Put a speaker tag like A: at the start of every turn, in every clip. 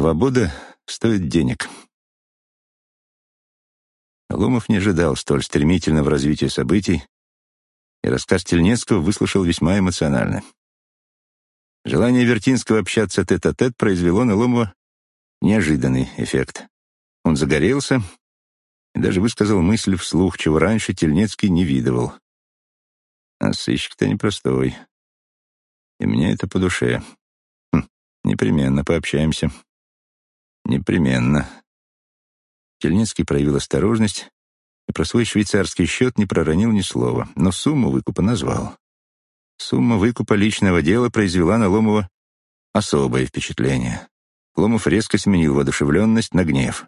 A: Свобода стоит денег. Ломов не ожидал столь стремительного развития событий, и рассказ Тельнецкого выслушал весьма эмоционально. Желание Вертинского общаться тет-а-тет -тет произвело на Ломова неожиданный эффект. Он загорелся и даже высказал мысль вслух, чего раньше Тельнецкий не видывал. А сыщик-то непростой. И мне это по душе. Хм, непременно пообщаемся. Непременно. Тельнецкий проявил осторожность и про свой швейцарский счет не проронил ни слова, но сумму выкупа назвал. Сумма выкупа личного дела произвела на Ломова особое впечатление. Ломов резко сменил воодушевленность на гнев.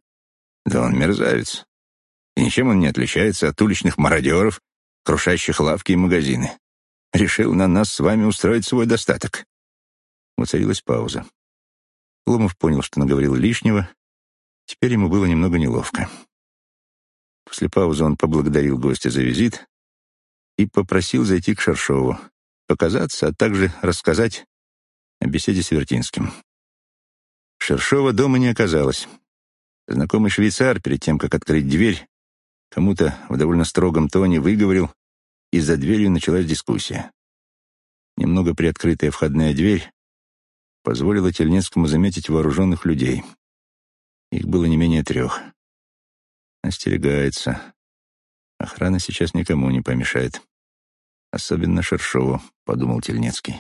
A: Да он мерзавец. И ничем он не отличается от уличных мародеров, крушащих лавки и магазины. Решил на нас с вами устроить свой достаток. Воцарилась пауза. Ломов понял, что наговорил лишнего. Теперь ему было немного неловко. После паузы он поблагодарил гостя за визит и попросил зайти к Шершову, показаться, а также рассказать о беседе с Вертинским. Шершова дома не оказалось. Знакомый швейцар, перед тем, как открыть дверь, кому-то в довольно строгом тоне выговорил, и за дверью началась дискуссия. Немного приоткрытая входная дверь позволило Тельнецкому заметить вооруженных людей. Их было не менее трех. Остерегается. Охрана сейчас никому не помешает. Особенно Шершову, подумал Тельнецкий.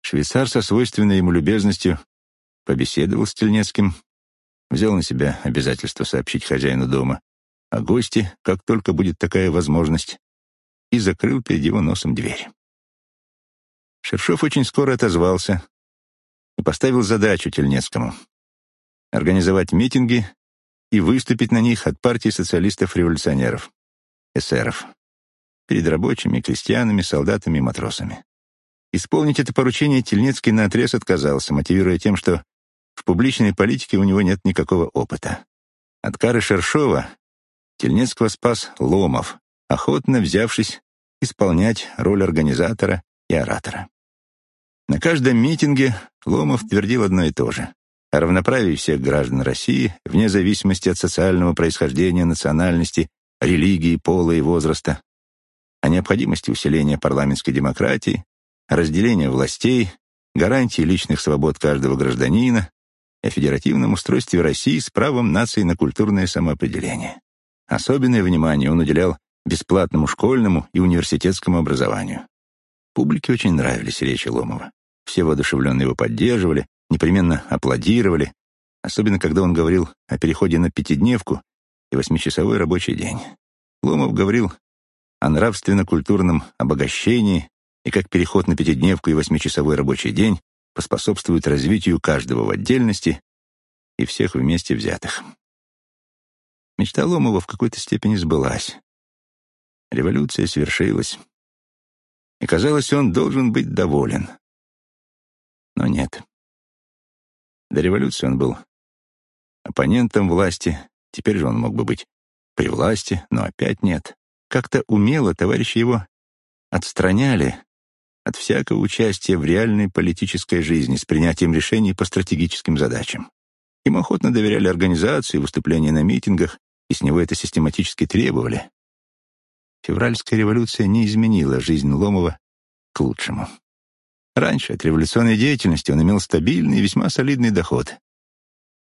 A: Швейцар со свойственной ему любезностью побеседовал с Тельнецким, взял на себя обязательство сообщить хозяину дома о гости, как только будет такая возможность, и закрыл перед его носом дверь. Шершов очень скоро отозвался, и поставил задачу Тельнецкому — организовать митинги и выступить на них от партии социалистов-революционеров, эсеров, перед рабочими, крестьянами, солдатами и матросами. Исполнить это поручение Тельнецкий наотрез отказался, мотивируя тем, что в публичной политике у него нет никакого опыта. От кары Шершова Тельнецкого спас Ломов, охотно взявшись исполнять роль организатора и оратора. На каждом митинге Ломов твердил одно и то же о равноправии всех граждан России, вне зависимости от социального происхождения, национальности, религии, пола и возраста, о необходимости усиления парламентской демократии, разделения властей, гарантии личных свобод каждого гражданина, о федеративном устройстве России с правом нации на культурное самоопределение. Особенное внимание он уделял бесплатному школьному и университетскому образованию. Публике очень нравились речи Ломова. Все воодушевленно его поддерживали, непременно аплодировали, особенно когда он говорил о переходе на пятидневку и восьмичасовой рабочий день. Ломов говорил о нравственно-культурном обогащении и как переход на пятидневку и восьмичасовой рабочий день поспособствует развитию каждого в отдельности и всех вместе взятых. Мечта Ломова в какой-то степени сбылась. Революция свершилась. И, казалось, он должен быть доволен. Но нет. До революции он был оппонентом власти, теперь же он мог бы быть при власти, но опять нет. Как-то умело товарищи его отстраняли от всякого участия в реальной политической жизни с принятием решений по стратегическим задачам. Им охотно доверяли организации, выступления на митингах, и с него это систематически требовали. Февральская революция не изменила жизнь Ломова к лучшему. Раньше от революционной деятельности он имел стабильный и весьма солидный доход.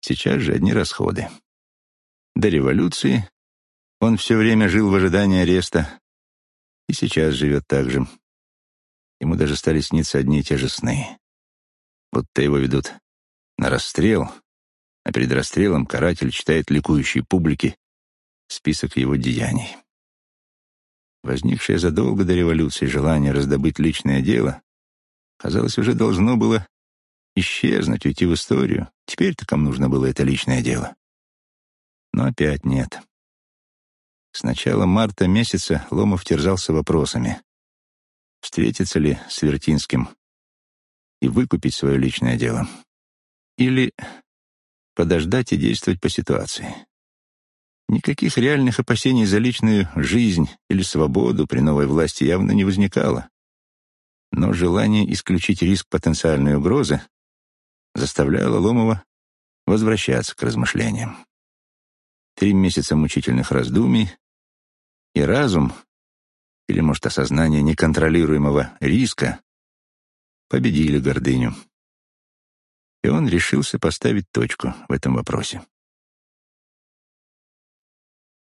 A: Сейчас же одни расходы. До революции он все время жил в ожидании ареста и сейчас живет так же. Ему даже стали сниться одни и те же сны. Будто его ведут на расстрел, а перед расстрелом каратель читает ликующей публике список его деяний. Возникшее задолго до революции желание раздобыть личное дело казалось, уже должно было исчезнуть, уйти в историю. Теперь-то кому нужно было это личное дело. Но опять нет. С начала марта месяца Ломов терзался вопросами. Встретиться ли с Вертинским и выкупить свое личное дело? Или подождать и действовать по ситуации? Никаких реальных опасений за личную жизнь или свободу при новой власти явно не возникало но желание исключить риск потенциальной угрозы заставляло Ломова возвращаться к размышлениям. Три месяца мучительных раздумий, и разум, или, может, осознание неконтролируемого риска, победили гордыню. И он решился поставить точку в этом вопросе.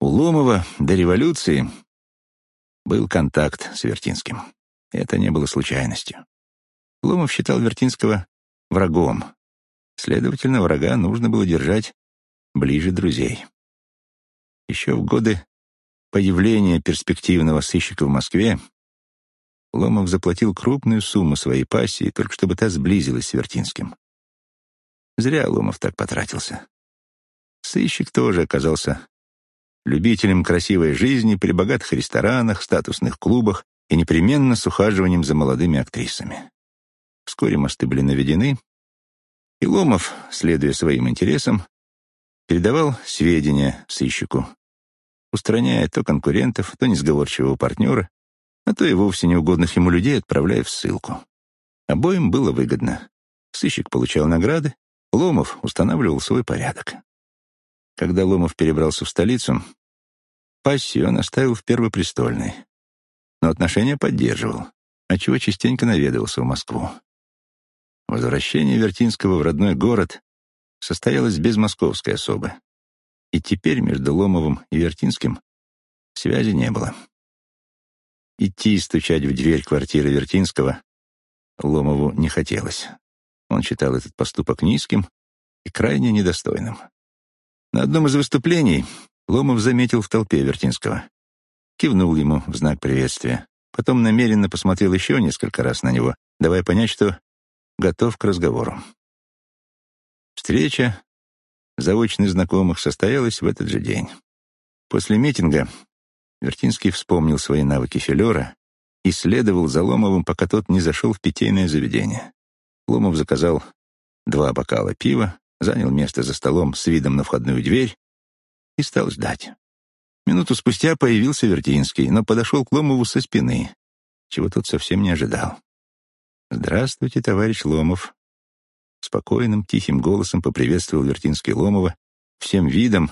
A: У Ломова до революции был контакт с Вертинским. Это не было случайностью. Ломов считал Вертинского врагом. Следовательно, врага нужно было держать ближе друзей. Еще в годы появления перспективного сыщика в Москве Ломов заплатил крупную сумму своей пассии, только чтобы та сблизилась с Вертинским. Зря Ломов так потратился. Сыщик тоже оказался любителем красивой жизни при богатых ресторанах, статусных клубах и непременно с ухаживанием за молодыми актрисами. Вскоре мосты были наведены, и Ломов, следуя своим интересам, передавал сведения сыщику, устраняя то конкурентов, то несговорчивого партнера, а то и вовсе неугодных ему людей отправляя в ссылку. Обоим было выгодно. Сыщик получал награды, Ломов устанавливал свой порядок. Когда Ломов перебрался в столицу, пассию он оставил в Первопрестольной, но отношения поддерживал, отчего частенько наведывался в Москву. Возвращение Вертинского в родной город состоялось без московской особы, и теперь между Ломовым и Вертинским связи не было. Идти и стучать в дверь квартиры Вертинского Ломову не хотелось. Он считал этот поступок низким и крайне недостойным. На одном из выступлений Ломов заметил в толпе Вертинского. Кивнул ему в знак приветствия. Потом намеренно посмотрел еще несколько раз на него, давая понять, что готов к разговору. Встреча заочных знакомых состоялась в этот же день. После митинга Вертинский вспомнил свои навыки филера и следовал за Ломовым, пока тот не зашел в питейное заведение. Ломов заказал два бокала пива, занял место за столом с видом на входную дверь и стал ждать. Минуту спустя появился Вертинский, но подошел к Ломову со спины, чего тот совсем не ожидал. «Здравствуйте, товарищ Ломов». Спокойным, тихим голосом поприветствовал Вертинский Ломова, всем видом,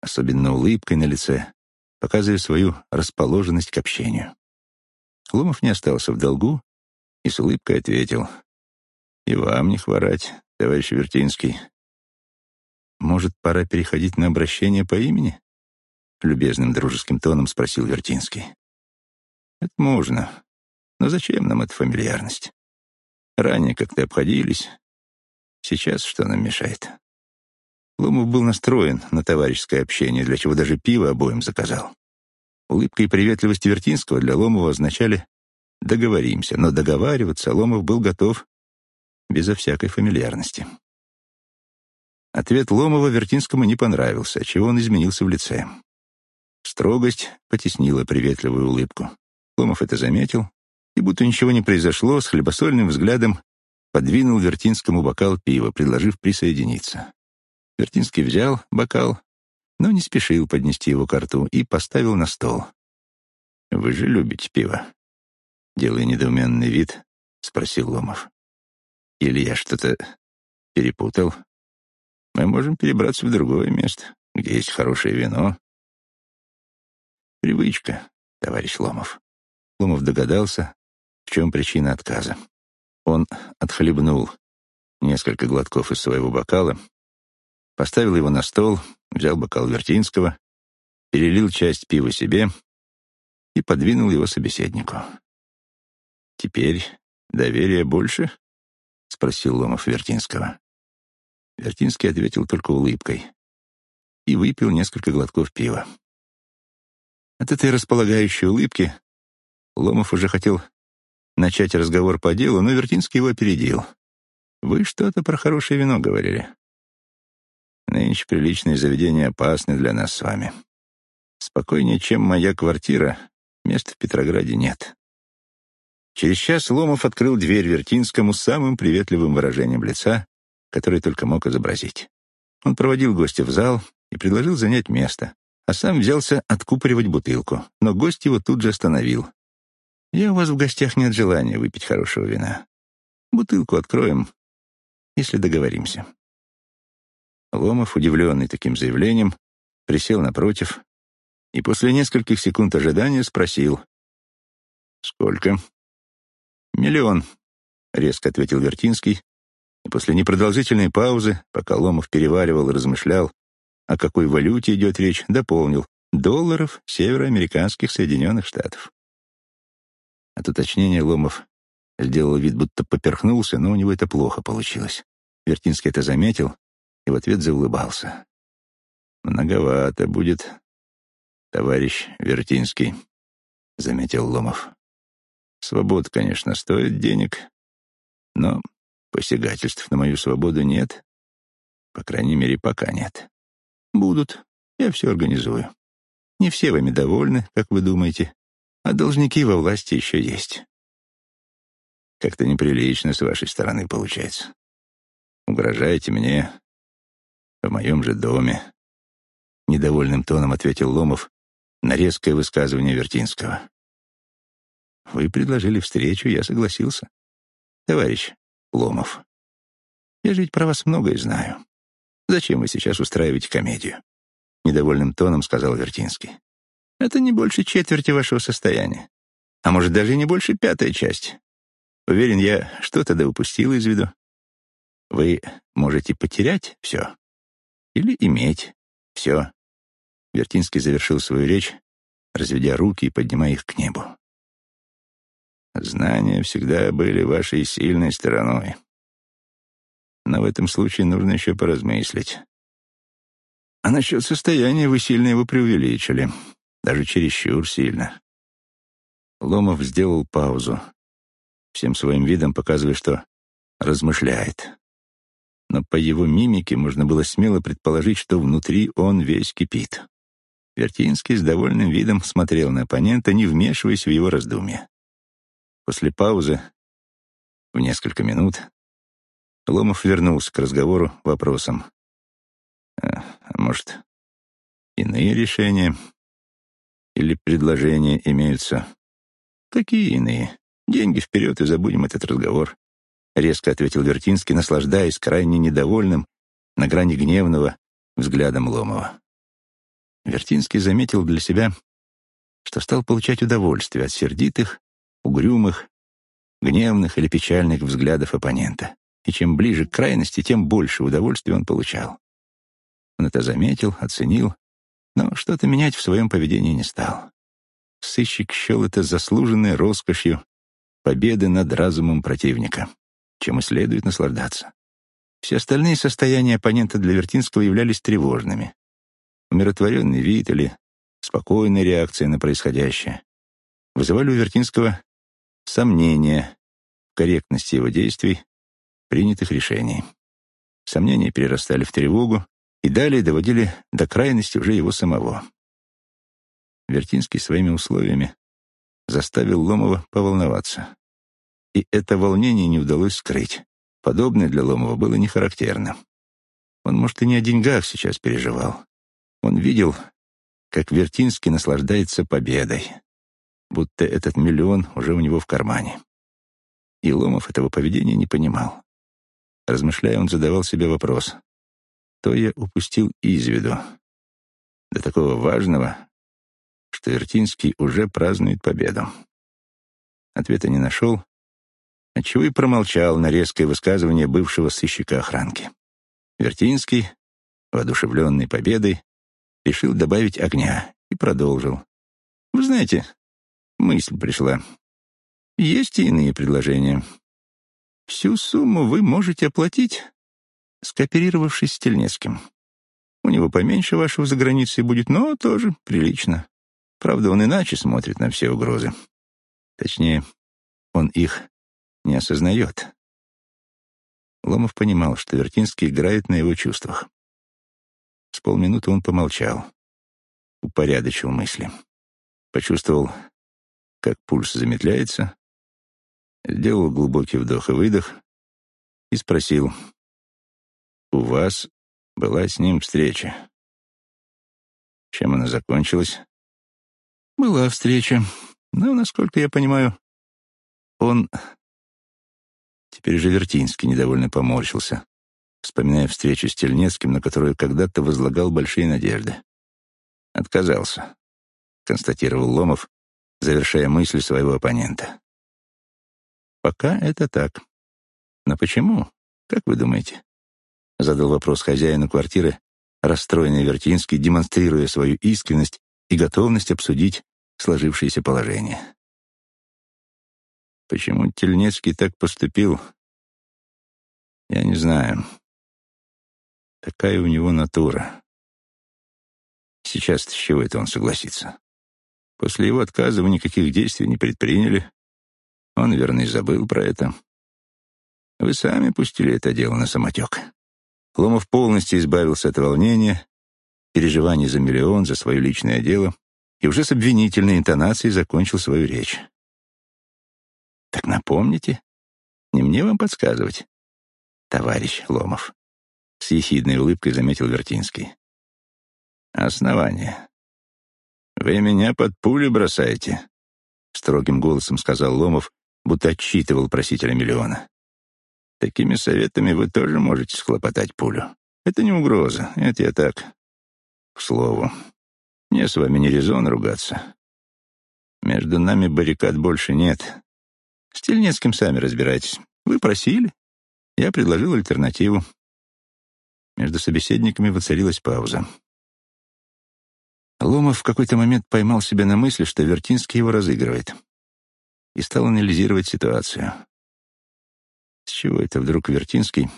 A: особенно улыбкой на лице, показывая свою расположенность к общению. Ломов не остался в долгу и с улыбкой ответил. «И вам не хворать, товарищ Вертинский. Может, пора переходить на обращение по имени?» Любезным дружеским тоном спросил Вертинский. «Это можно. Но зачем нам эта фамильярность? Ранее как-то обходились. Сейчас что нам мешает? Ломов был настроен на товарищеское общение, для чего даже пиво обоим заказал. Улыбка и приветливость Вертинского для Ломова означали «договоримся», но договариваться Ломов был готов безо всякой фамильярности. Ответ Ломова Вертинскому не понравился, чего он изменился в лице. Строгость потеснила приветливую улыбку. Ломов это заметил и, будто ничего не произошло, с хлебосольным взглядом подвинул Вертинскому бокал пива, предложив присоединиться. Вертинский взял бокал, но не спешил поднести его к рту и поставил на стол. «Вы же любите пиво?» Делая недоуменный вид, спросил Ломов. «Или я что-то перепутал? Мы можем перебраться в другое место, где есть хорошее вино». «Привычка, товарищ Ломов». Ломов догадался, в чем причина отказа. Он отхлебнул несколько глотков из своего бокала, поставил его на стол, взял бокал Вертинского, перелил часть пива себе и подвинул его собеседнику. «Теперь доверия больше?» — спросил Ломов Вертинского. Вертинский ответил только улыбкой и выпил несколько глотков пива. От этой располагающей улыбки Ломов уже хотел начать разговор по делу, но Вертинский его опередил. «Вы что-то про хорошее вино говорили. Нынче приличные заведения опасны для нас с вами. Спокойнее, чем моя квартира, места в Петрограде нет». Через час Ломов открыл дверь Вертинскому с самым приветливым выражением лица, которое только мог изобразить. Он проводил гостя в зал и предложил занять место, а сам взялся откупоривать бутылку, но гость его тут же остановил. Я у вас в гостях нет желания выпить хорошего вина. Бутылку откроем, если договоримся. Ломов, удивленный таким заявлением, присел напротив и после нескольких секунд ожидания спросил. «Сколько?» «Миллион», — резко ответил Вертинский, и после непродолжительной паузы, пока Ломов переваривал и размышлял, о какой валюте идет речь, дополнил долларов североамериканских Соединенных Штатов. От уточнения Ломов сделал вид, будто поперхнулся, но у него это плохо получилось. Вертинский это заметил и в ответ заулыбался. «Многовато будет, товарищ Вертинский», — заметил Ломов. «Свобода, конечно, стоит денег, но посягательств на мою свободу нет. По крайней мере, пока нет. Будут. Я все организую. Не все вами довольны, как вы думаете, а должники во власти еще есть. Как-то неприлично с вашей стороны получается. Угрожаете мне в моем же доме. Недовольным тоном ответил Ломов на резкое высказывание Вертинского. Вы предложили встречу, я согласился. Товарищ Ломов, я же ведь про вас многое знаю. Зачем вы сейчас устраиваете комедию? Недовольным тоном сказал Вертинский. Это не больше четверти вашего состояния. А может, даже не больше пятая часть. Уверен, я что-то да упустил из виду. Вы можете потерять все или иметь все. Вертинский завершил свою речь, разведя руки и поднимая их к небу. Знания всегда были вашей сильной стороной. Но в этом случае нужно еще поразмыслить. А насчет состояния вы сильно его преувеличили. Даже чересчур сильно. Ломов сделал паузу, всем своим видом показывая, что размышляет. Но по его мимике можно было смело предположить, что внутри он весь кипит. Вертинский с довольным видом смотрел на оппонента, не вмешиваясь в его раздумья. После паузы, в несколько минут, Ломов вернулся к разговору вопросом. «А, может, иные решения или предложения имеются?» «Какие иные? Деньги вперед и забудем этот разговор», — резко ответил Вертинский, наслаждаясь крайне недовольным, на грани гневного взглядом Ломова. Вертинский заметил для себя, что стал получать удовольствие от сердитых, угрюмых, гневных или печальных взглядов оппонента. И чем ближе к крайности, тем больше удовольствия он получал. Он это заметил, оценил, но что-то менять в своем поведении не стал. Сыщик счел это заслуженной роскошью победы над разумом противника, чем и следует наслаждаться. Все остальные состояния оппонента для Вертинского являлись тревожными. Умиротворенный вид или спокойная реакция на происходящее вызывали у Вертинского сомнения в корректности его действий, принятых решений. Сомнения перерастали в тревогу и далее доводили до крайности уже его самого. Вертинский своими условиями заставил Ломова поволноваться. И это волнение не удалось скрыть. Подобное для Ломова было не характерно. Он, может, и не о деньгах сейчас переживал. Он видел, как Вертинский наслаждается победой будто этот миллион уже у него в кармане. И Ломов этого поведения не понимал. Размышляя, он задавал себе вопрос. То я упустил из виду. До такого важного, что Вертинский уже празднует победу. Ответа не нашел, отчего и промолчал на резкое высказывание бывшего сыщика охранки. Вертинский, воодушевленный победой, решил добавить огня и продолжил. «Вы знаете, мысль пришла. Есть и иные предложения. Всю сумму вы можете оплатить, скооперировавшись с Тельнецким. У него поменьше вашего за границей будет, но тоже прилично. Правда, он иначе смотрит на все угрозы. Точнее, он их не осознает. Ломов понимал, что Вертинский играет на его чувствах. С полминуты он помолчал, упорядочил мысли. Почувствовал, как пульс замедляется, сделал глубокий вдох и выдох и спросил, «У вас была с ним встреча. Чем она закончилась?» «Была встреча, но, насколько я понимаю, он...» Теперь же Вертинский недовольно поморщился, вспоминая встречу с Тельнецким, на которую когда-то возлагал большие надежды. «Отказался», — констатировал Ломов, завершая мысль своего оппонента. «Пока это так. Но почему? Как вы думаете?» — задал вопрос хозяину квартиры, расстроенный Вертинский, демонстрируя свою искренность и готовность обсудить сложившееся положение. Почему Тельнецкий так поступил, я не знаю. Такая у него натура. Сейчас с чего это он согласится? После его отказа вы никаких действий не предприняли. Он, верно, и забыл про это. Вы сами пустили это дело на самотек. Ломов полностью избавился от волнения, переживаний за миллион, за свое личное дело, и уже с обвинительной интонацией закончил свою речь. «Так напомните, не мне вам подсказывать, товарищ Ломов», — с ехидной улыбкой заметил Вертинский. «Основание. Вы меня под пулю бросаете», — строгим голосом сказал Ломов, будто отчитывал просителя миллиона. «Такими советами вы тоже можете схлопотать пулю. Это не угроза, это я так, к слову. Мне с вами не резон ругаться. Между нами баррикад больше нет. С Тельнецким сами разбирайтесь. Вы просили, я предложил альтернативу. Между собеседниками воцарилась пауза. Ломов в какой-то момент поймал себя на мысли, что Вертинский его разыгрывает, и стал анализировать ситуацию. С чего это вдруг Вертинский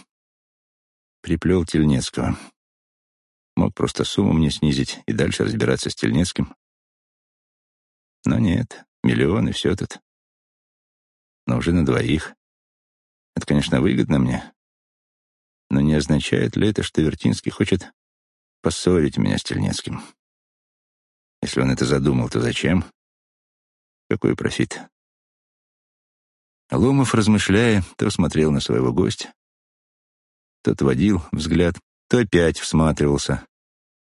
A: приплел Тельнецкого? Мог просто сумму мне снизить и дальше разбираться с Тельнецким. Но нет, миллионы, все тут. Но уже на двоих. Это, конечно, выгодно мне. Но не означает ли это, что Вертинский хочет поссорить меня с Тельнецким? Если он это задумал, то зачем? Какой профит? Ломов, размышляя, то смотрел на своего гостя, тот водил взгляд, то опять всматривался,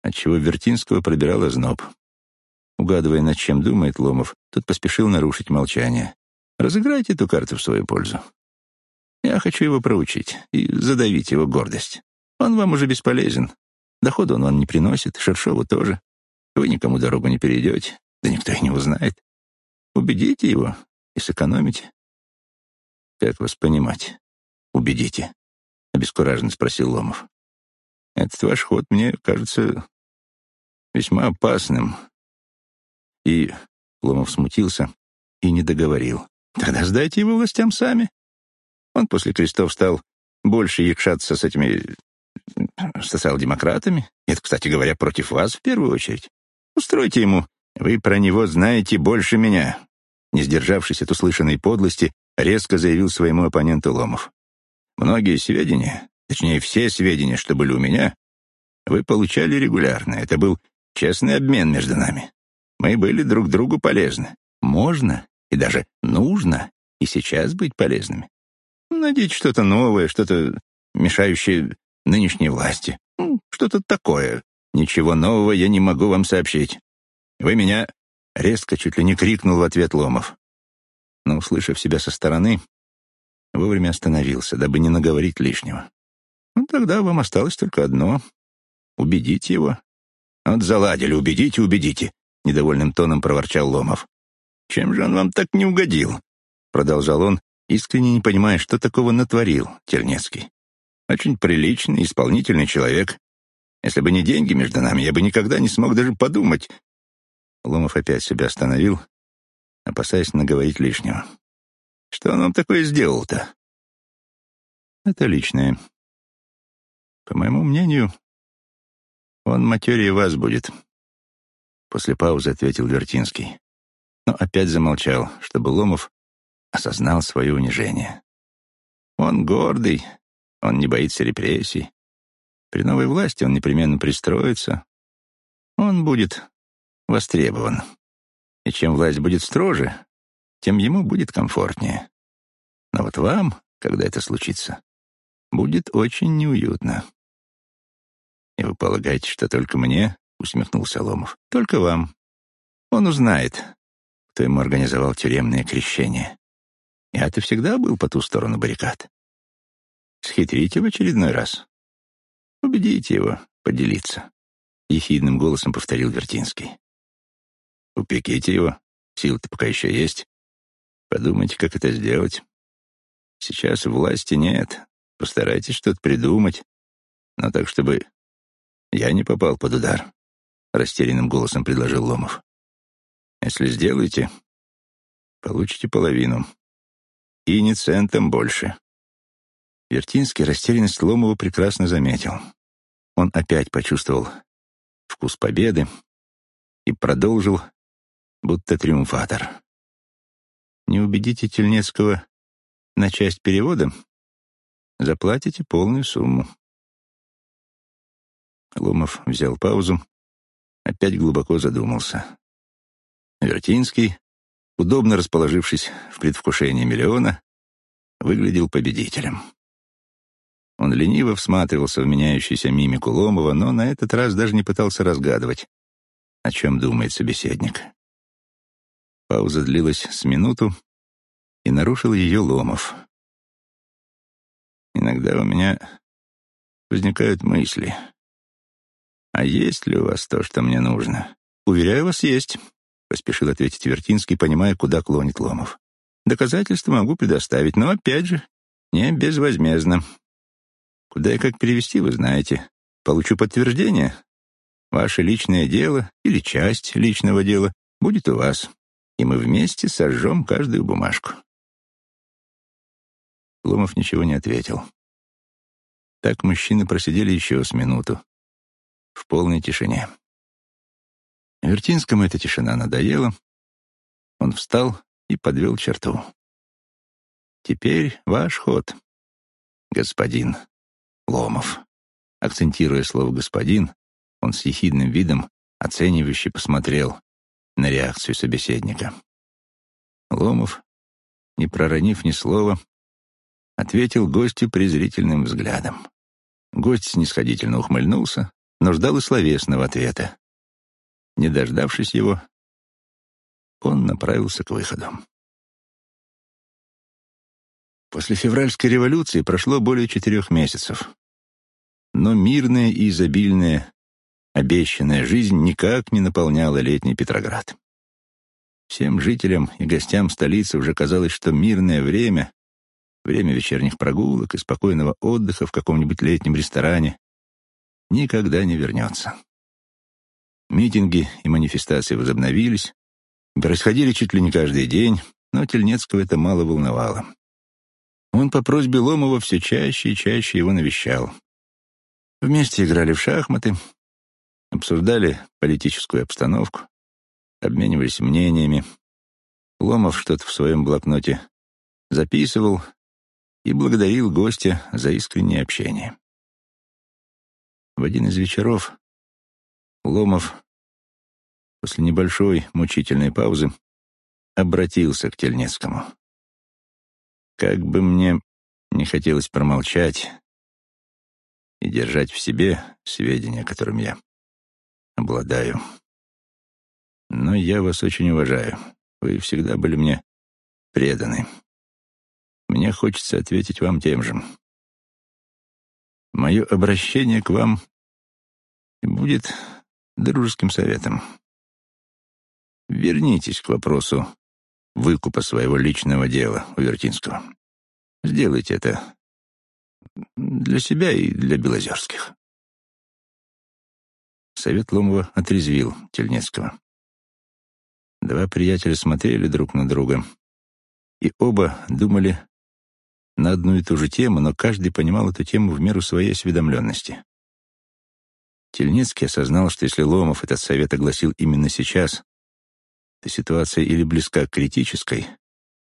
A: отчего Вертинского пробирал озноб. Угадывая, над чем думает Ломов, тот поспешил нарушить молчание. «Разыграйте эту карту в свою пользу. Я хочу его проучить и задавить его гордость. Он вам уже бесполезен. Дохода он вам не приносит, Шершову тоже. Вы никому дорогу не перейдете, да никто и не узнает. Убедите его и сэкономите. Как вас понимать? Убедите, — обескураженно спросил Ломов. Этот ваш ход мне кажется весьма опасным. И Ломов смутился и не договорил. Тогда сдайте его властям сами. Он после крестов стал больше якшаться с этими социал-демократами. Это, кстати говоря, против вас в первую очередь. Устройте ему. Вы про него знаете больше меня. Не сдержавшись от услышанной подлости, резко заявил своему оппоненту Ломов. Многие сведения, точнее, все сведения, что были у меня, вы получали регулярно. Это был честный обмен между нами. Мы были друг другу полезны. Можно и даже нужно и сейчас быть полезными. Найдите что-то новое, что-то мешающее нынешней власти. Что-то такое. Ничего нового я не могу вам сообщить. Вы меня резко чуть ли не крикнул в ответ Ломов. Но, услышав себя со стороны, вовремя остановился, дабы не наговорить лишнего. Ну, тогда вам осталось только одно — убедить его. Вот заладили, убедите, убедите, — недовольным тоном проворчал Ломов. Чем же он вам так не угодил? Продолжал он, искренне не понимая, что такого натворил Тернецкий. Очень приличный, исполнительный человек. Если бы не деньги между нами, я бы никогда не смог даже подумать. Ломов опять себя остановил, опасаясь наговорить лишнего. Что он вам такое сделал-то? Это личное. По моему мнению, он матерее вас будет. После паузы ответил Вертинский. Но опять замолчал, чтобы Ломов осознал свое унижение. Он гордый, он не боится репрессий. При новой власти он непременно пристроится. Он будет востребован. И чем власть будет строже, тем ему будет комфортнее. Но вот вам, когда это случится, будет очень неуютно. «И вы полагаете, что только мне?» — усмехнулся Ломов. «Только вам. Он узнает, кто ему организовал тюремное крещение. Я-то всегда был по ту сторону баррикад. Схитрите в очередной раз. Убедите его поделиться, — ехидным голосом повторил Вертинский. Упеките его, сил-то пока еще есть. Подумайте, как это сделать. Сейчас власти нет, постарайтесь что-то придумать, но так, чтобы я не попал под удар, — растерянным голосом предложил Ломов. Если сделаете, получите половину. И не центом больше. Вертинский растерянность Ломова прекрасно заметил. Он опять почувствовал вкус победы и продолжил, будто триумфатор. Не убедите Тельнецкого на часть перевода, заплатите полную сумму. Ломов взял паузу, опять глубоко задумался. Вертинский, удобно расположившись в предвкушении миллиона, выглядел победителем. Он лениво всматривался в меняющуюся мимику Ломова, но на этот раз даже не пытался разгадывать, о чем думает собеседник. Пауза длилась с минуту, и нарушил ее Ломов. «Иногда у меня возникают мысли. А есть ли у вас то, что мне нужно?» «Уверяю вас, есть», поспешил ответить Вертинский, понимая, куда клонит Ломов. Доказательства могу предоставить, но, опять же, не безвозмездно. Куда и как перевести, вы знаете. Получу подтверждение. Ваше личное дело или часть личного дела будет у вас, и мы вместе сожжем каждую бумажку. Ломов ничего не ответил. Так мужчины просидели еще с минуту в полной тишине. Вертинскому эта тишина надоела. Он встал и подвел черту. «Теперь ваш ход, господин Ломов». Акцентируя слово «господин», он с ехидным видом оценивающе посмотрел на реакцию собеседника. Ломов, не проронив ни слова, ответил гостю презрительным взглядом. Гость снисходительно ухмыльнулся, но ждал и словесного ответа. Не дождавшись его, он направился к выходу. После февральской революции прошло более четырех месяцев. Но мирная и изобильная, обещанная жизнь никак не наполняла летний Петроград. Всем жителям и гостям столицы уже казалось, что мирное время, время вечерних прогулок и спокойного отдыха в каком-нибудь летнем ресторане никогда не вернется. Митинги и манифестации возобновились, происходили чуть ли не каждый день, но Тельнецкого это мало волновало. Он по просьбе Ломова все чаще и чаще его навещал. Вместе играли в шахматы, обсуждали политическую обстановку, обменивались мнениями. Ломов что-то в своем блокноте записывал и благодарил гостя за искреннее общение. В один из вечеров Ломов после небольшой мучительной паузы обратился к Тельнецкому. Как бы мне не хотелось промолчать и держать в себе сведения, которыми я обладаю. Но я вас очень уважаю. Вы всегда были мне преданы. Мне хочется ответить вам тем же. Мое обращение к вам будет дружеским советом. Вернитесь к вопросу выкупа своего личного дела у Вертинского. Сделайте это для себя и для Белозерских. Совет Ломова отрезвил Тельнецкого. Два приятеля смотрели друг на друга, и оба думали на одну и ту же тему, но каждый понимал эту тему в меру своей осведомленности. Тельнецкий осознал, что если Ломов этот совет огласил именно сейчас, то ситуация или близка к критической,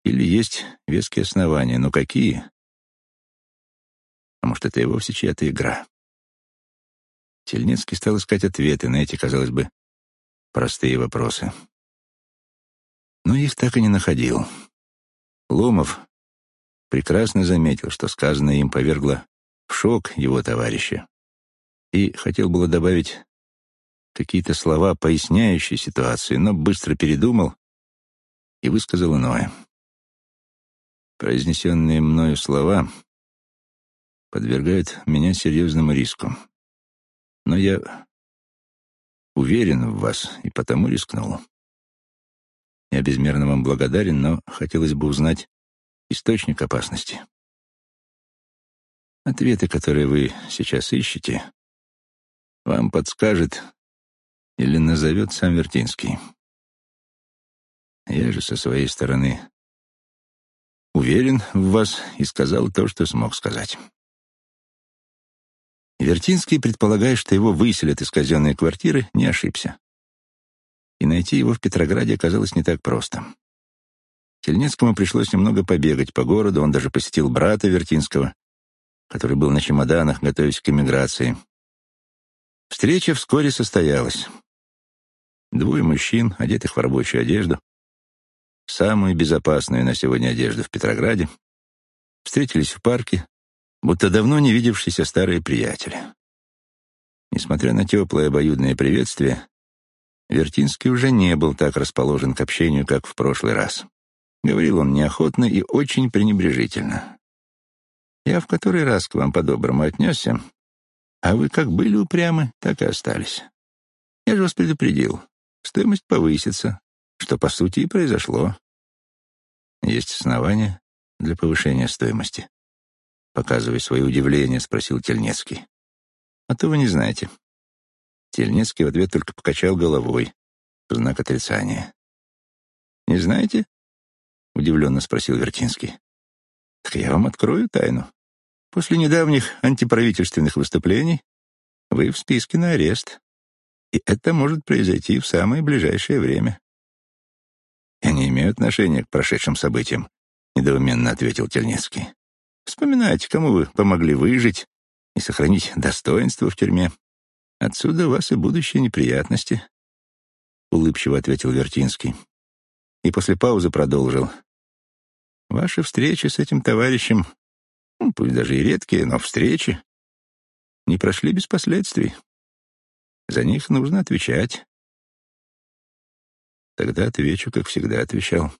A: или есть веские основания. Но какие? А может, это и вовсе чья-то игра? Тельнецкий стал искать ответы на эти, казалось бы, простые вопросы. Но их так и не находил. Ломов прекрасно заметил, что сказанное им повергло в шок его товарища и хотел было добавить какие-то слова, поясняющие ситуацию, но быстро передумал и высказал иное. Произнесенные мною слова подвергают меня серьезному риску, Но я уверен в вас и потому рискнул. Я безмерно вам благодарен, но хотелось бы узнать источник опасности. Ответы, которые вы сейчас ищете, вам подскажет или назовет сам Вертинский. Я же со своей стороны уверен в вас и сказал то, что смог сказать. Вертинский, предполагая, что его выселят из казенной квартиры, не ошибся. И найти его в Петрограде оказалось не так просто. Тельнецкому пришлось немного побегать по городу, он даже посетил брата Вертинского, который был на чемоданах, готовясь к эмиграции. Встреча вскоре состоялась. Двое мужчин, одетых в рабочую одежду, самую безопасную на сегодня одежду в Петрограде, встретились в парке, будто давно не видевшиеся старые приятели. Несмотря на теплое обоюдное приветствие, Вертинский уже не был так расположен к общению, как в прошлый раз. Говорил он неохотно и очень пренебрежительно. «Я в который раз к вам по-доброму отнесся, а вы как были упрямы, так и остались. Я же вас предупредил, стоимость повысится, что, по сути, и произошло. Есть основания для повышения стоимости. Показывая свое удивление, спросил Тельнецкий. А то вы не знаете. Тельнецкий в ответ только покачал головой, в знак отрицания. «Не знаете?» — удивленно спросил Вертинский. «Так я вам открою тайну. После недавних антиправительственных выступлений вы в списке на арест, и это может произойти в самое ближайшее время. «Я не имею отношения к прошедшим событиям», — недоуменно ответил Тельнецкий. «Вспоминайте, кому вы помогли выжить и сохранить достоинство в тюрьме. Отсюда вас и будущие неприятности», — улыбчиво ответил Вертинский. И после паузы продолжил. «Ваши встречи с этим товарищем, ну, пусть даже и редкие, но встречи, не прошли без последствий. За них нужно отвечать. Тогда отвечу, как всегда отвечал.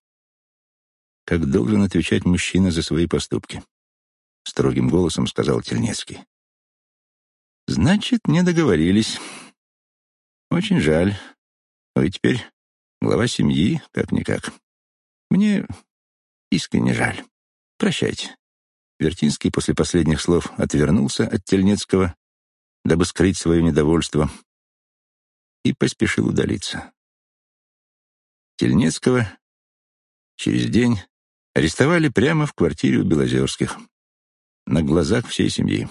A: Как должен отвечать мужчина за свои поступки. Строгим голосом сказал Тельнецкий. Значит, не договорились. Очень жаль. Вы теперь глава семьи, как-никак. Мне искренне жаль. Прощайте. Вертинский после последних слов отвернулся от Тельнецкого, дабы скрыть свое недовольство, и поспешил удалиться. Тельнецкого через день арестовали прямо в квартире у Белозерских, на глазах всей семьи.